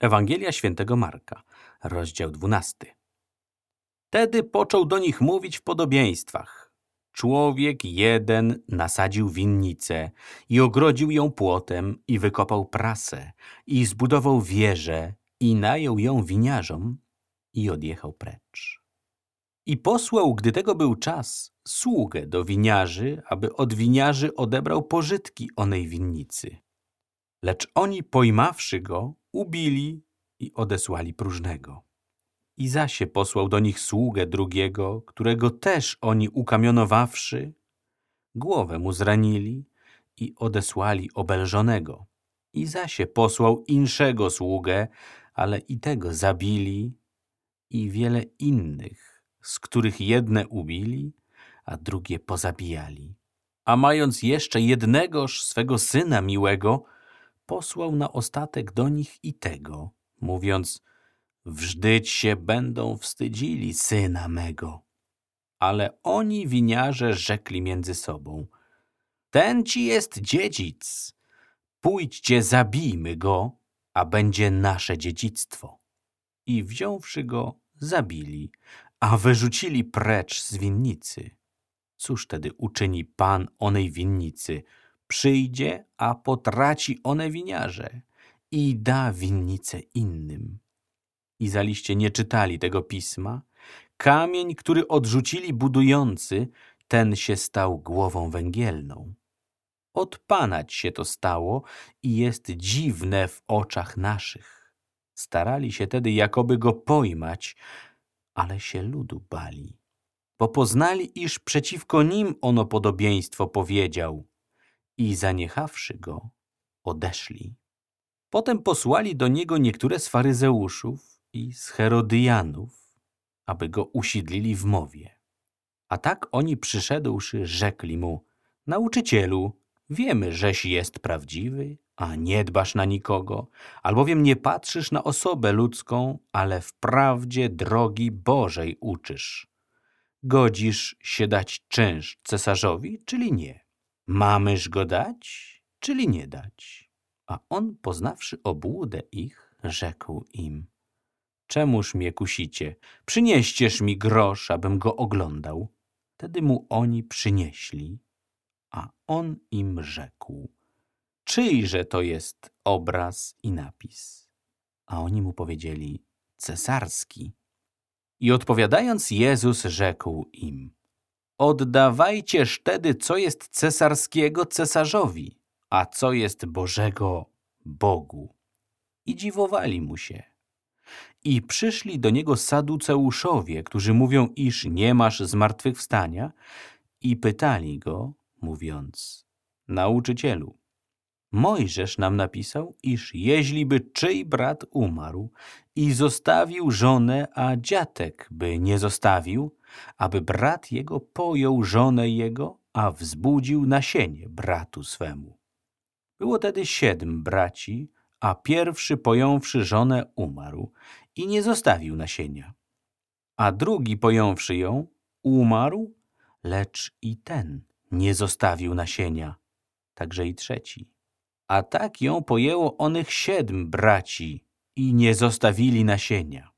Ewangelia świętego Marka, rozdział 12. Wtedy począł do nich mówić w podobieństwach. Człowiek jeden nasadził winnicę i ogrodził ją płotem i wykopał prasę i zbudował wieżę i najął ją winiarzom i odjechał precz. I posłał, gdy tego był czas, sługę do winiarzy, aby od winiarzy odebrał pożytki onej winnicy. Lecz oni pojmawszy go, ubili i odesłali próżnego. I zasie posłał do nich sługę drugiego, którego też oni ukamionowawszy, głowę mu zranili i odesłali obelżonego. I zasie posłał inszego sługę, ale i tego zabili i wiele innych, z których jedne ubili, a drugie pozabijali. A mając jeszcze jednegoż swego syna miłego, posłał na ostatek do nich i tego, mówiąc, wżdyć się będą wstydzili syna mego. Ale oni winiarze rzekli między sobą, ten ci jest dziedzic, pójdźcie, zabijmy go, a będzie nasze dziedzictwo. I wziąwszy go, zabili, a wyrzucili precz z winnicy. Cóż tedy uczyni Pan onej winnicy? Przyjdzie, a potraci one winiarze i da winnicę innym. I zaliście nie czytali tego pisma? Kamień, który odrzucili budujący, ten się stał głową węgielną. Odpanać się to stało i jest dziwne w oczach naszych. Starali się tedy jakoby go pojmać, ale się ludu bali. Bo poznali, iż przeciwko nim ono podobieństwo powiedział i zaniechawszy go, odeszli. Potem posłali do niego niektóre z faryzeuszów i z Herodyjanów, aby go usiedlili w mowie. A tak oni przyszedłszy, rzekli mu, nauczycielu, wiemy, żeś jest prawdziwy, a nie dbasz na nikogo, albowiem nie patrzysz na osobę ludzką, ale wprawdzie drogi Bożej uczysz. Godzisz się dać czynsz cesarzowi, czyli nie? Mamyż go dać, czyli nie dać? A on, poznawszy obłudę ich, rzekł im, Czemuż mnie kusicie? Przynieścież mi grosz, abym go oglądał. Wtedy mu oni przynieśli, a on im rzekł, czyjże to jest obraz i napis? A oni mu powiedzieli, cesarski. I odpowiadając Jezus rzekł im, oddawajcież wtedy, co jest cesarskiego cesarzowi, a co jest Bożego Bogu. I dziwowali mu się. I przyszli do niego saduceuszowie, którzy mówią, iż nie masz zmartwychwstania, i pytali go, mówiąc, nauczycielu, Mojżesz nam napisał, iż jeźliby czyj brat umarł i zostawił żonę, a dziatek by nie zostawił, aby brat jego pojął żonę jego, a wzbudził nasienie bratu swemu. Było tedy siedm braci, a pierwszy pojąwszy żonę umarł i nie zostawił nasienia. A drugi pojąwszy ją umarł, lecz i ten nie zostawił nasienia, także i trzeci. A tak ją pojęło onych siedm braci i nie zostawili nasienia.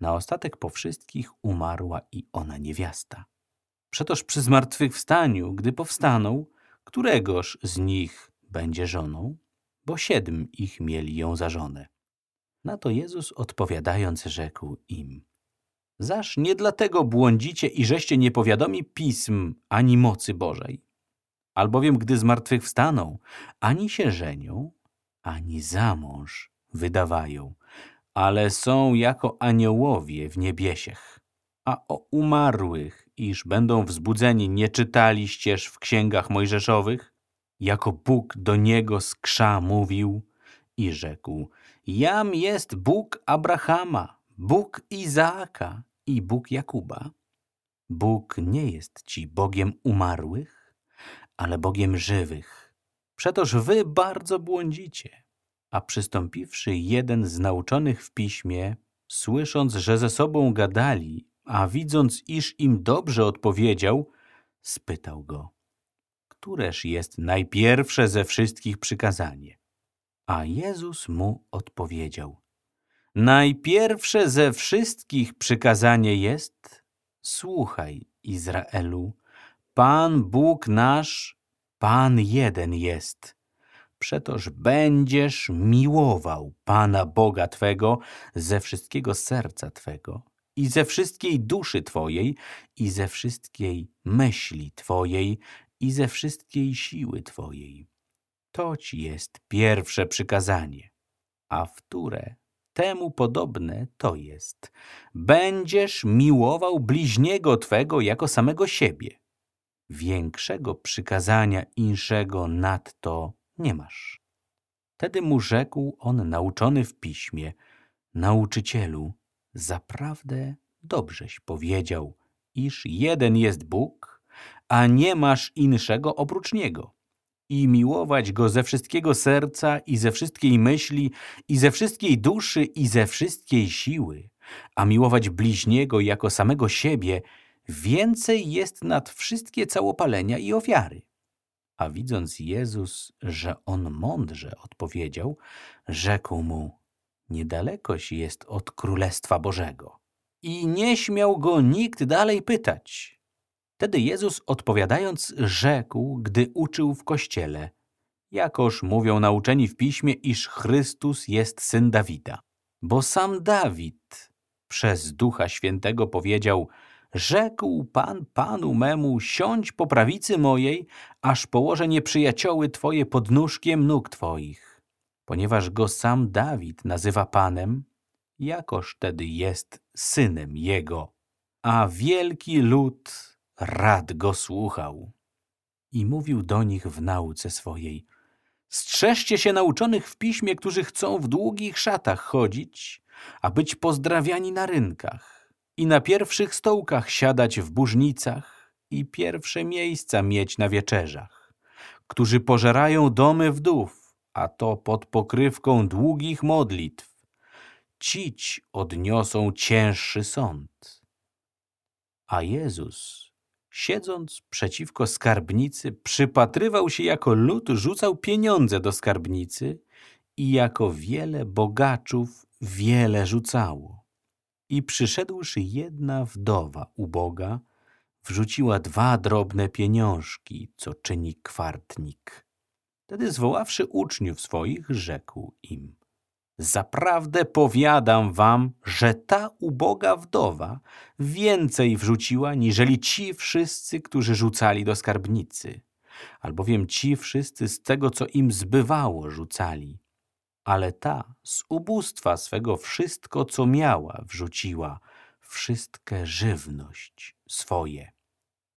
Na ostatek po wszystkich umarła i ona niewiasta. Przetoż przy zmartwychwstaniu, gdy powstaną, któregoż z nich będzie żoną, bo siedm ich mieli ją za żonę. Na to Jezus odpowiadając rzekł im, Zaż nie dlatego błądzicie i żeście niepowiadomi pism ani mocy Bożej. Albowiem gdy zmartwychwstaną, ani się żenią, ani za mąż wydawają, ale są jako aniołowie w niebiesiech. A o umarłych, iż będą wzbudzeni, nie czytaliścież w księgach mojżeszowych? jako Bóg do niego z krza mówił i rzekł, jam jest Bóg Abrahama, Bóg Izaaka i Bóg Jakuba. Bóg nie jest ci Bogiem umarłych, ale Bogiem żywych. Przetoż wy bardzo błądzicie. A przystąpiwszy jeden z nauczonych w piśmie, słysząc, że ze sobą gadali, a widząc, iż im dobrze odpowiedział, spytał go – któreż jest najpierwsze ze wszystkich przykazanie? A Jezus mu odpowiedział, Najpierwsze ze wszystkich przykazanie jest Słuchaj, Izraelu, Pan Bóg nasz, Pan jeden jest. Przetoż będziesz miłował Pana Boga Twego ze wszystkiego serca Twego i ze wszystkiej duszy Twojej i ze wszystkiej myśli Twojej i ze wszystkiej siły Twojej. Toć jest pierwsze przykazanie, a wtóre temu podobne to jest. Będziesz miłował bliźniego Twego jako samego siebie. Większego przykazania inszego nadto nie masz. Wtedy mu rzekł on nauczony w piśmie, nauczycielu, zaprawdę dobrześ powiedział, iż jeden jest Bóg, a nie masz inszego oprócz Niego i miłować Go ze wszystkiego serca i ze wszystkiej myśli i ze wszystkiej duszy i ze wszystkiej siły, a miłować bliźniego jako samego siebie, więcej jest nad wszystkie całopalenia i ofiary. A widząc Jezus, że on mądrze odpowiedział, rzekł mu, niedalekoś jest od Królestwa Bożego. I nie śmiał go nikt dalej pytać. Wtedy Jezus odpowiadając rzekł, gdy uczył w kościele, jakoż mówią nauczeni w piśmie, iż Chrystus jest syn Dawida. Bo sam Dawid przez Ducha Świętego powiedział, rzekł Pan Panu memu, siądź po prawicy mojej, aż położę nieprzyjacioły Twoje pod nóżkiem nóg Twoich. Ponieważ go sam Dawid nazywa Panem, jakoż tedy jest synem Jego. A wielki lud rad go słuchał. I mówił do nich w nauce swojej, strzeżcie się nauczonych w piśmie, którzy chcą w długich szatach chodzić, a być pozdrawiani na rynkach i na pierwszych stołkach siadać w burznicach i pierwsze miejsca mieć na wieczerzach, którzy pożerają domy wdów, a to pod pokrywką długich modlitw. Cić odniosą cięższy sąd. A Jezus siedząc przeciwko skarbnicy, przypatrywał się, jako lud rzucał pieniądze do skarbnicy i jako wiele bogaczów wiele rzucało. I przyszedłszy jedna wdowa uboga, wrzuciła dwa drobne pieniążki, co czyni kwartnik. Wtedy zwoławszy uczniów swoich, rzekł im – Zaprawdę powiadam wam, że ta uboga wdowa więcej wrzuciła, niżeli ci wszyscy, którzy rzucali do skarbnicy. Albowiem ci wszyscy z tego, co im zbywało, rzucali. Ale ta z ubóstwa swego wszystko, co miała, wrzuciła, wszystkę żywność swoje.